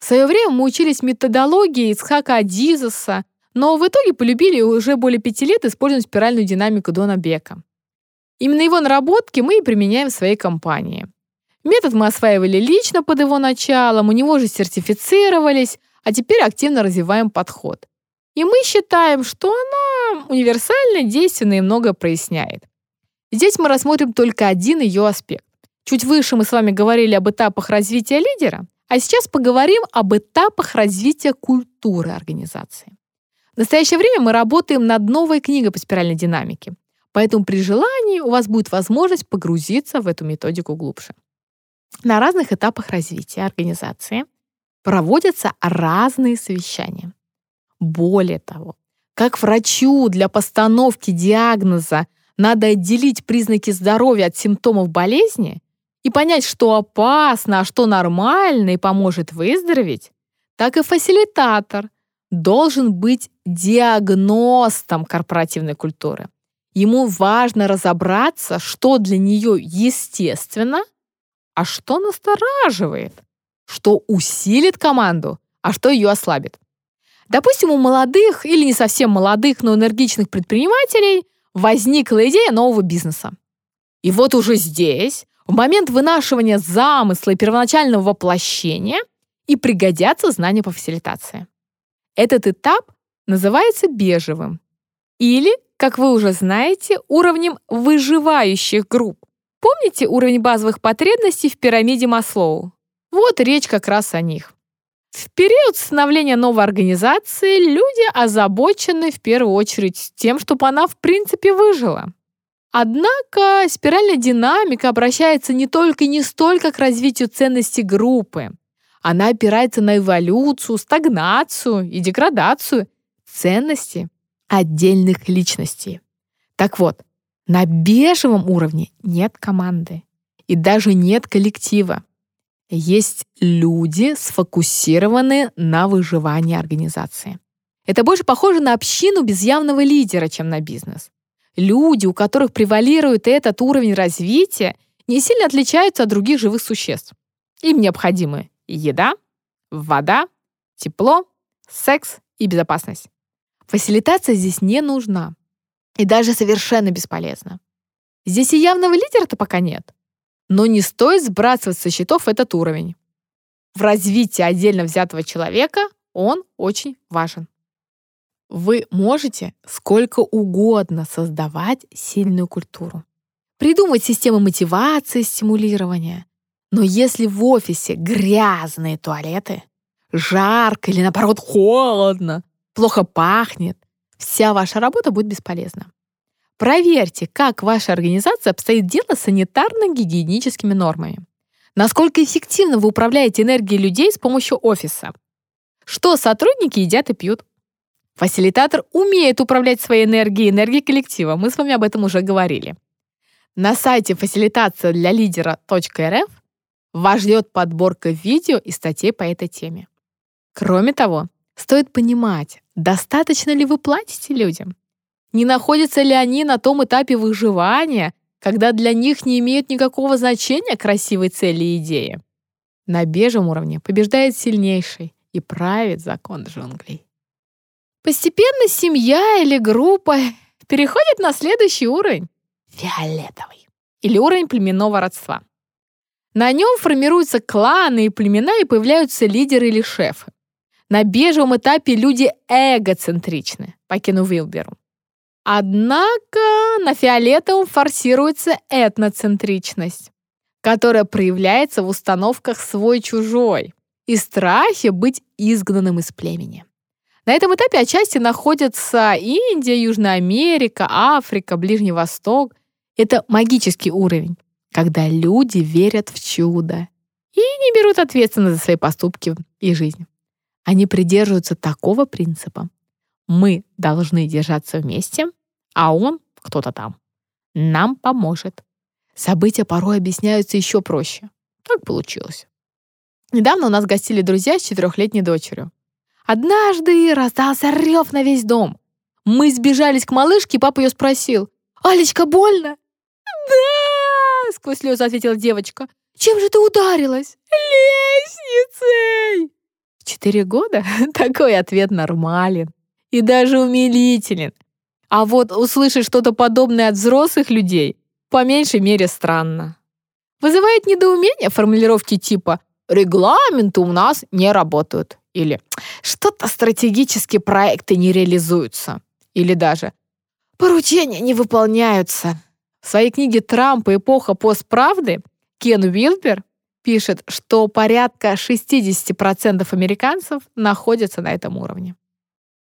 В свое время мы учились методологии Исхака Адизеса, но в итоге полюбили уже более пяти лет использовать спиральную динамику Дона Бека. Именно его наработки мы и применяем в своей компании. Метод мы осваивали лично под его началом, у него же сертифицировались, а теперь активно развиваем подход. И мы считаем, что она универсально, действенна и много проясняет. Здесь мы рассмотрим только один ее аспект. Чуть выше мы с вами говорили об этапах развития лидера, а сейчас поговорим об этапах развития культуры организации. В настоящее время мы работаем над новой книгой по спиральной динамике, поэтому при желании у вас будет возможность погрузиться в эту методику глубже. На разных этапах развития организации проводятся разные совещания. Более того, как врачу для постановки диагноза надо отделить признаки здоровья от симптомов болезни, и понять, что опасно, а что нормально и поможет выздороветь, так и фасилитатор должен быть диагностом корпоративной культуры. Ему важно разобраться, что для нее естественно, а что настораживает, что усилит команду, а что ее ослабит. Допустим, у молодых или не совсем молодых, но энергичных предпринимателей возникла идея нового бизнеса. И вот уже здесь в момент вынашивания замысла и первоначального воплощения и пригодятся знания по фасилитации. Этот этап называется бежевым или, как вы уже знаете, уровнем выживающих групп. Помните уровень базовых потребностей в пирамиде Маслоу? Вот речь как раз о них. В период становления новой организации люди озабочены в первую очередь тем, чтобы она в принципе выжила. Однако спиральная динамика обращается не только и не столько к развитию ценностей группы. Она опирается на эволюцию, стагнацию и деградацию ценностей отдельных личностей. Так вот, на бежевом уровне нет команды и даже нет коллектива. Есть люди, сфокусированные на выживании организации. Это больше похоже на общину без явного лидера, чем на бизнес. Люди, у которых превалирует этот уровень развития, не сильно отличаются от других живых существ. Им необходимы еда, вода, тепло, секс и безопасность. Фасилитация здесь не нужна и даже совершенно бесполезна. Здесь и явного лидера-то пока нет. Но не стоит сбрасывать со счетов этот уровень. В развитии отдельно взятого человека он очень важен. Вы можете сколько угодно создавать сильную культуру. Придумать системы мотивации, стимулирования. Но если в офисе грязные туалеты, жарко или наоборот холодно, плохо пахнет, вся ваша работа будет бесполезна. Проверьте, как ваша организация обстоит дело с санитарно-гигиеническими нормами. Насколько эффективно вы управляете энергией людей с помощью офиса. Что сотрудники едят и пьют. Фасилитатор умеет управлять своей энергией, энергией коллектива. Мы с вами об этом уже говорили. На сайте фасилитация для лидера.рф вас ждет подборка видео и статей по этой теме. Кроме того, стоит понимать, достаточно ли вы платите людям. Не находятся ли они на том этапе выживания, когда для них не имеют никакого значения красивые цели и идеи? На бежевом уровне побеждает сильнейший и правит закон джунглей. Постепенно семья или группа [laughs] переходит на следующий уровень — фиолетовый, или уровень племенного родства. На нем формируются кланы и племена и появляются лидеры или шефы. На бежевом этапе люди эгоцентричны, по Кену Вилберу. Однако на фиолетовом форсируется этноцентричность, которая проявляется в установках свой-чужой и страхе быть изгнанным из племени. На этом этапе отчасти находятся Индия, Южная Америка, Африка, Ближний Восток. Это магический уровень, когда люди верят в чудо и не берут ответственность за свои поступки и жизнь. Они придерживаются такого принципа. Мы должны держаться вместе, а он, кто-то там, нам поможет. События порой объясняются еще проще. Так получилось. Недавно у нас гостили друзья с четырехлетней дочерью. Однажды раздался рев на весь дом. Мы сбежались к малышке, папа ее спросил. «Алечка, больно?» «Да!» — сквозь слезы ответила девочка. «Чем же ты ударилась?» «Лестницей!» В четыре года [laughs] такой ответ нормален и даже умилителен. А вот услышать что-то подобное от взрослых людей по меньшей мере странно. Вызывает недоумение формулировки типа «регламенты у нас не работают» или «что-то стратегические проекты не реализуются» или даже «поручения не выполняются». В своей книге «Трамп и эпоха постправды» Кен Уилбер пишет, что порядка 60% американцев находятся на этом уровне.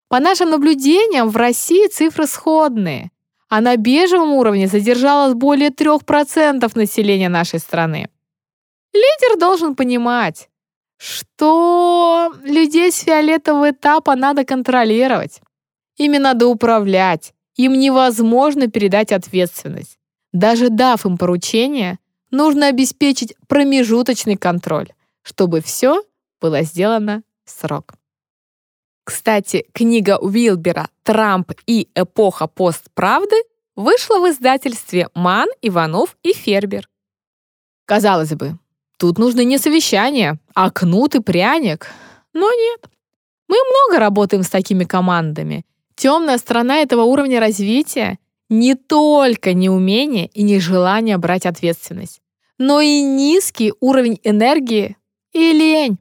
По нашим наблюдениям, в России цифры сходные, а на бежевом уровне задержалось более 3% населения нашей страны. Лидер должен понимать, что людей с фиолетового этапа надо контролировать. Ими надо управлять. Им невозможно передать ответственность. Даже дав им поручение, нужно обеспечить промежуточный контроль, чтобы все было сделано в срок. Кстати, книга Уилбера «Трамп и эпоха постправды» вышла в издательстве «Ман, Иванов и Фербер». Казалось бы, Тут нужны не совещания, а кнут и пряник. Но нет. Мы много работаем с такими командами. Темная сторона этого уровня развития не только неумение и нежелание брать ответственность, но и низкий уровень энергии и лень.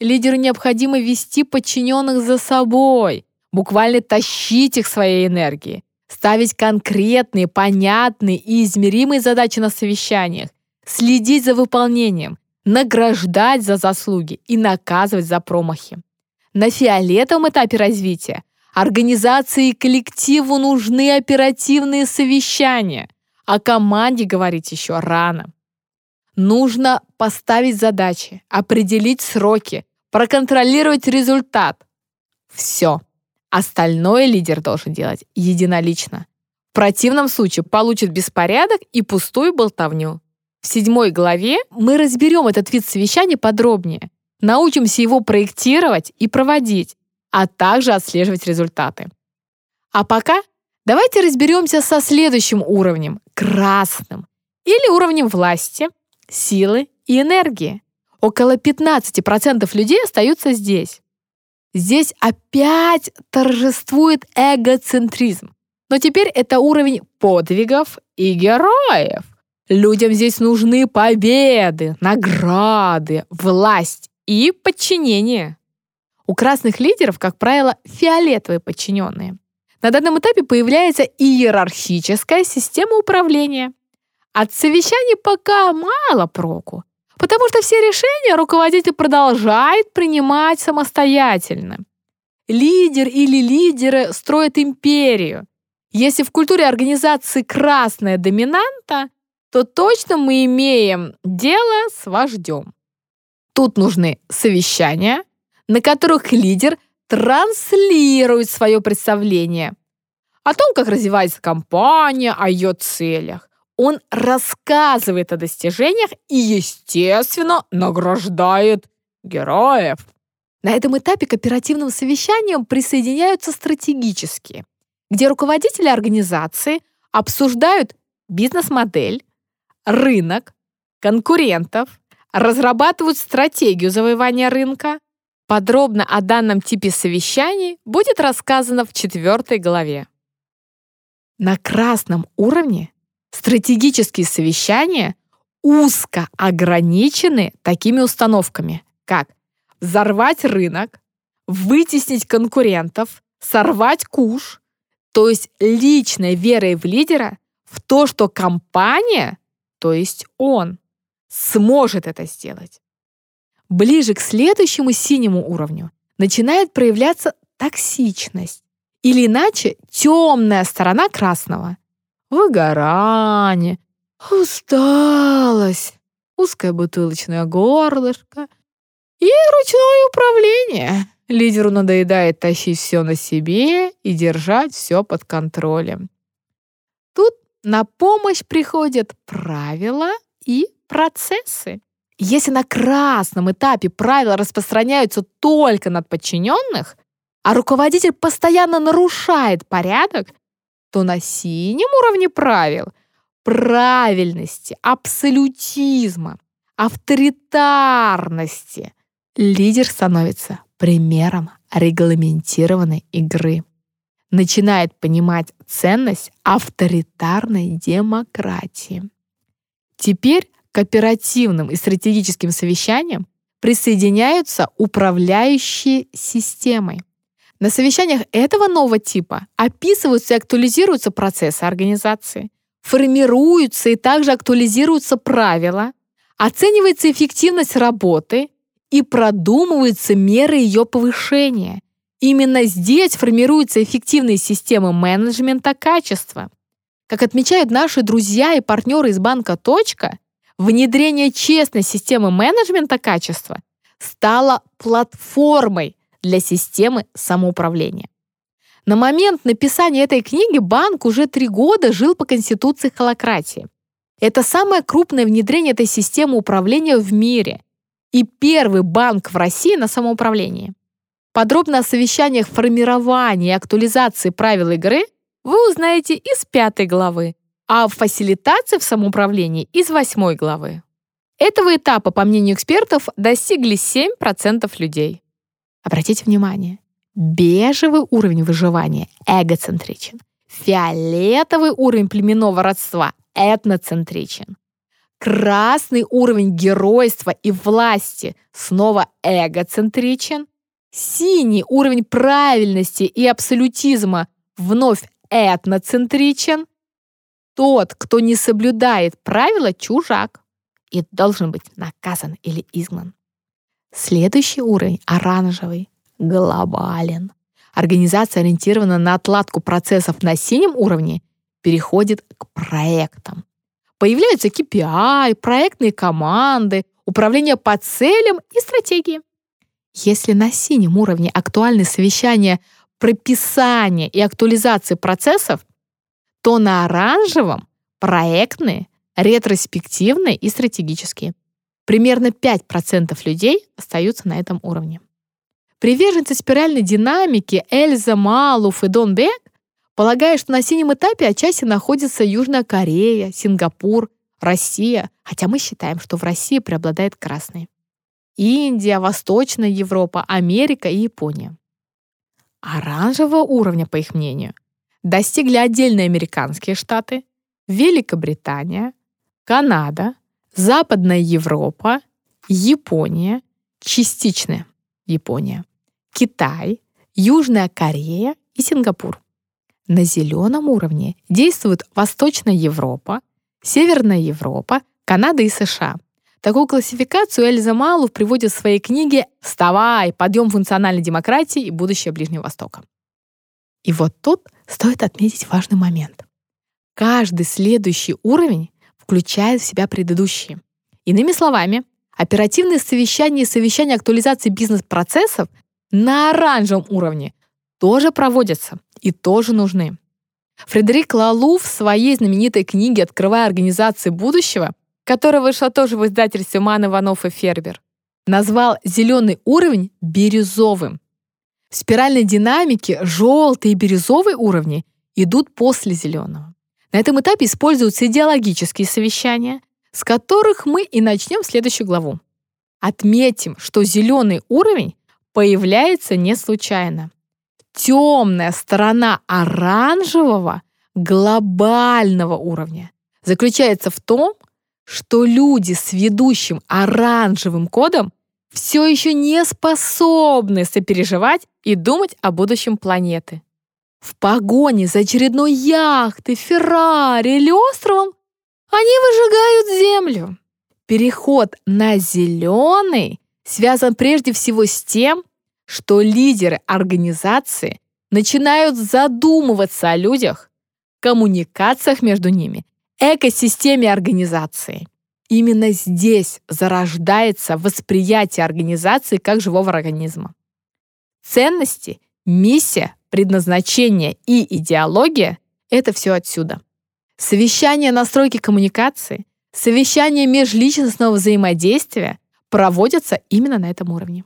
Лидеру необходимо вести подчиненных за собой, буквально тащить их своей энергией, ставить конкретные, понятные и измеримые задачи на совещаниях, следить за выполнением, награждать за заслуги и наказывать за промахи. На фиолетовом этапе развития организации и коллективу нужны оперативные совещания, о команде говорить еще рано. Нужно поставить задачи, определить сроки, проконтролировать результат. Все. Остальное лидер должен делать единолично. В противном случае получит беспорядок и пустую болтовню. В седьмой главе мы разберем этот вид совещаний подробнее, научимся его проектировать и проводить, а также отслеживать результаты. А пока давайте разберемся со следующим уровнем – красным, или уровнем власти, силы и энергии. Около 15% людей остаются здесь. Здесь опять торжествует эгоцентризм. Но теперь это уровень подвигов и героев. Людям здесь нужны победы, награды, власть и подчинение. У красных лидеров, как правило, фиолетовые подчиненные. На данном этапе появляется иерархическая система управления. От совещаний пока мало проку, потому что все решения руководитель продолжает принимать самостоятельно. Лидер или лидеры строят империю. Если в культуре организации красная доминанта, то точно мы имеем дело с вождем. Тут нужны совещания, на которых лидер транслирует свое представление о том, как развивается компания, о ее целях. Он рассказывает о достижениях и, естественно, награждает героев. На этом этапе к оперативным совещаниям присоединяются стратегические, где руководители организации обсуждают бизнес-модель, рынок, конкурентов, разрабатывают стратегию завоевания рынка. Подробно о данном типе совещаний будет рассказано в четвертой главе. На красном уровне стратегические совещания узко ограничены такими установками, как взорвать рынок, вытеснить конкурентов, сорвать куш, то есть личной верой в лидера в то, что компания то есть он, сможет это сделать. Ближе к следующему синему уровню начинает проявляться токсичность или иначе темная сторона красного. Выгорание, усталость, узкое бутылочное горлышко и ручное управление. Лидеру надоедает тащить все на себе и держать все под контролем. На помощь приходят правила и процессы. Если на красном этапе правила распространяются только над подчиненных, а руководитель постоянно нарушает порядок, то на синем уровне правил правильности, абсолютизма, авторитарности лидер становится примером регламентированной игры начинает понимать ценность авторитарной демократии. Теперь к оперативным и стратегическим совещаниям присоединяются управляющие системой. На совещаниях этого нового типа описываются и актуализируются процессы организации, формируются и также актуализируются правила, оценивается эффективность работы и продумываются меры ее повышения – Именно здесь формируются эффективные системы менеджмента качества. Как отмечают наши друзья и партнеры из банка «Точка», внедрение честной системы менеджмента качества стало платформой для системы самоуправления. На момент написания этой книги банк уже три года жил по конституции холократии. Это самое крупное внедрение этой системы управления в мире и первый банк в России на самоуправлении. Подробно о совещаниях формирования и актуализации правил игры вы узнаете из пятой главы, а в фасилитации в самоуправлении из восьмой главы. Этого этапа, по мнению экспертов, достигли 7% людей. Обратите внимание, бежевый уровень выживания эгоцентричен, фиолетовый уровень племенного родства этноцентричен, красный уровень геройства и власти снова эгоцентричен, Синий уровень правильности и абсолютизма вновь этноцентричен. Тот, кто не соблюдает правила, чужак. и должен быть наказан или изгнан. Следующий уровень, оранжевый, глобален. Организация, ориентированная на отладку процессов на синем уровне, переходит к проектам. Появляются KPI, проектные команды, управление по целям и стратегии. Если на синем уровне актуальны совещания прописания и актуализации процессов, то на оранжевом — проектные, ретроспективные и стратегические. Примерно 5% людей остаются на этом уровне. Приверженцы спиральной динамики Эльза Малуф и Дон Бек полагают, что на синем этапе отчасти находится Южная Корея, Сингапур, Россия, хотя мы считаем, что в России преобладает красный. Индия, Восточная Европа, Америка и Япония. Оранжевого уровня, по их мнению, достигли отдельные американские штаты, Великобритания, Канада, Западная Европа, Япония, частично Япония, Китай, Южная Корея и Сингапур. На зеленом уровне действуют Восточная Европа, Северная Европа, Канада и США. Такую классификацию Эльза Малув приводит в своей книге «Вставай! Подъем функциональной демократии и будущее Ближнего Востока». И вот тут стоит отметить важный момент. Каждый следующий уровень включает в себя предыдущие. Иными словами, оперативные совещания и совещания актуализации бизнес-процессов на оранжевом уровне тоже проводятся и тоже нужны. Фредерик Лалу в своей знаменитой книге «Открывая организации будущего», которая вышла тоже в издательстве Ман Иванов и Фербер, назвал зеленый уровень бирюзовым. В спиральной динамике желтый и бирюзовый уровни идут после зеленого. На этом этапе используются идеологические совещания, с которых мы и начнем следующую главу. Отметим, что зеленый уровень появляется не случайно. Темная сторона оранжевого глобального уровня заключается в том, что люди с ведущим оранжевым кодом все еще не способны сопереживать и думать о будущем планеты. В погоне за очередной яхтой, Феррари или островом они выжигают землю. Переход на зеленый связан прежде всего с тем, что лидеры организации начинают задумываться о людях, коммуникациях между ними, экосистеме организации. Именно здесь зарождается восприятие организации как живого организма. Ценности, миссия, предназначение и идеология — это все отсюда. Совещание настройки коммуникации, совещание межличностного взаимодействия проводятся именно на этом уровне.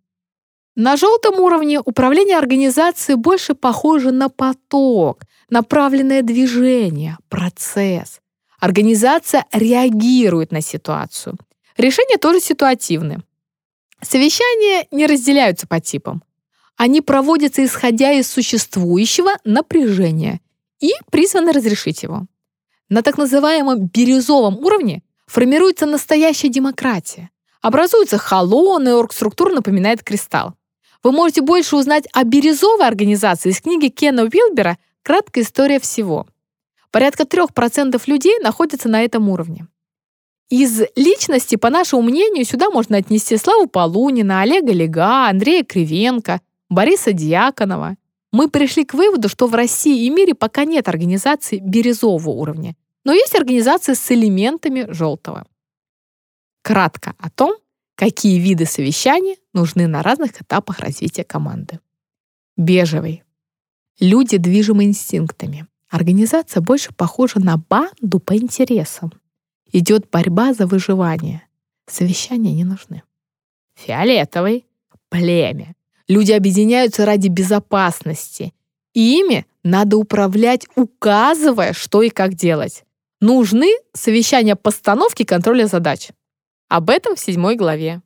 На желтом уровне управление организацией больше похоже на поток, направленное движение, процесс. Организация реагирует на ситуацию. Решения тоже ситуативны. Совещания не разделяются по типам. Они проводятся исходя из существующего напряжения и призваны разрешить его. На так называемом бирюзовом уровне формируется настоящая демократия. Образуется холон, и оргструктура напоминает кристалл. Вы можете больше узнать о бирюзовой организации из книги Кена Уилбера «Краткая история всего». Порядка 3% людей находятся на этом уровне. Из личности, по нашему мнению, сюда можно отнести Славу Полунина, Олега Лега, Андрея Кривенко, Бориса Дьяконова. Мы пришли к выводу, что в России и мире пока нет организации бирюзового уровня, но есть организации с элементами желтого. Кратко о том, какие виды совещаний нужны на разных этапах развития команды. Бежевый. Люди движимы инстинктами. Организация больше похожа на банду по интересам. Идет борьба за выживание. Совещания не нужны. Фиолетовый. Племя. Люди объединяются ради безопасности. Ими надо управлять, указывая, что и как делать. Нужны совещания постановки контроля задач. Об этом в седьмой главе.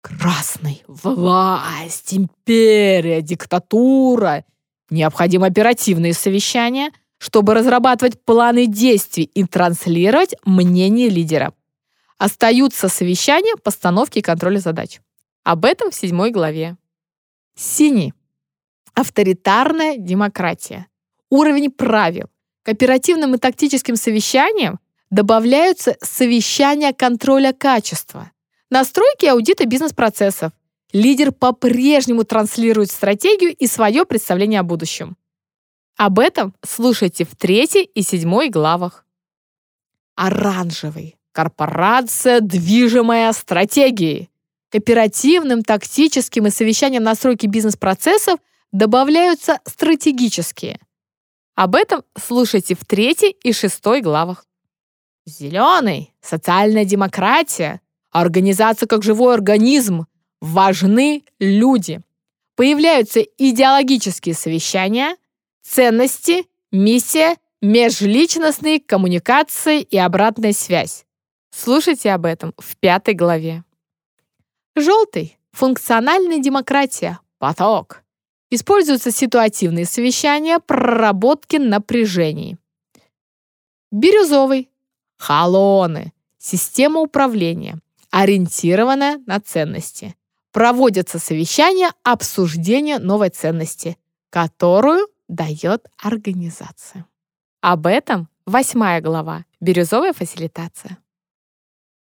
Красный. Власть, империя, диктатура. Необходимы оперативные совещания, чтобы разрабатывать планы действий и транслировать мнение лидера. Остаются совещания, постановки и контроля задач. Об этом в седьмой главе. Синий. Авторитарная демократия. Уровень правил. К оперативным и тактическим совещаниям добавляются совещания контроля качества, настройки аудита бизнес-процессов. Лидер по-прежнему транслирует стратегию и свое представление о будущем. Об этом слушайте в третьей и седьмой главах. Оранжевый. Корпорация, движимая стратегией. К оперативным, тактическим и совещаниям настройки бизнес-процессов добавляются стратегические. Об этом слушайте в третьей и шестой главах. Зеленый, социальная демократия, организация как живой организм, важны люди. Появляются идеологические совещания, ценности, миссия, межличностные коммуникации и обратная связь. Слушайте об этом в пятой главе. Желтый – функциональная демократия, поток. Используются ситуативные совещания, проработки напряжений. Бирюзовый – халоны, система управления, ориентированная на ценности. Проводятся совещания обсуждения новой ценности, которую дает организация. Об этом восьмая глава «Бирюзовая фасилитация».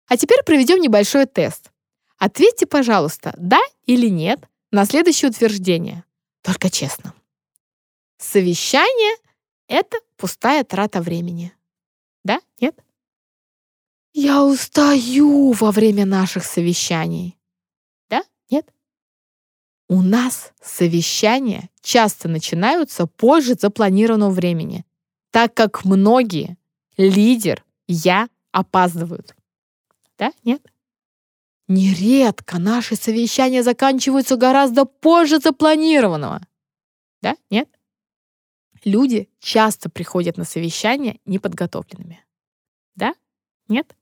А теперь проведем небольшой тест. Ответьте, пожалуйста, да или нет на следующее утверждение. Только честно. Совещание — это пустая трата времени. Да? Нет? Я устаю во время наших совещаний. У нас совещания часто начинаются позже запланированного времени, так как многие, лидер, я, опаздывают. Да? Нет? Нередко наши совещания заканчиваются гораздо позже запланированного. Да? Нет? Люди часто приходят на совещания неподготовленными. Да? Нет?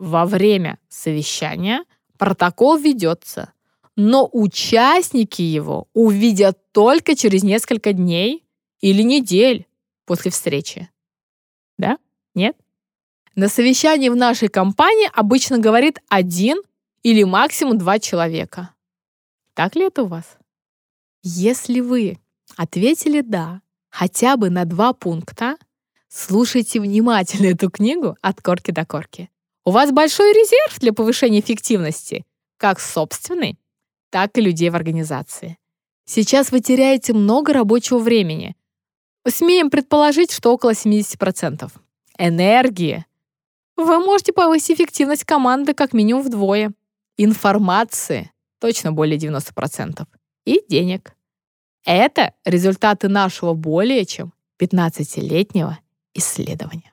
Во время совещания протокол ведется, но участники его увидят только через несколько дней или недель после встречи. Да? Нет? На совещании в нашей компании обычно говорит один или максимум два человека. Так ли это у вас? Если вы ответили «да» хотя бы на два пункта, слушайте внимательно эту книгу от корки до корки. У вас большой резерв для повышения эффективности, как собственный, так и людей в организации. Сейчас вы теряете много рабочего времени. Смеем предположить, что около 70%. Энергии, вы можете повысить эффективность команды как минимум вдвое. Информации точно более 90%. И денег. Это результаты нашего более чем 15-летнего исследования.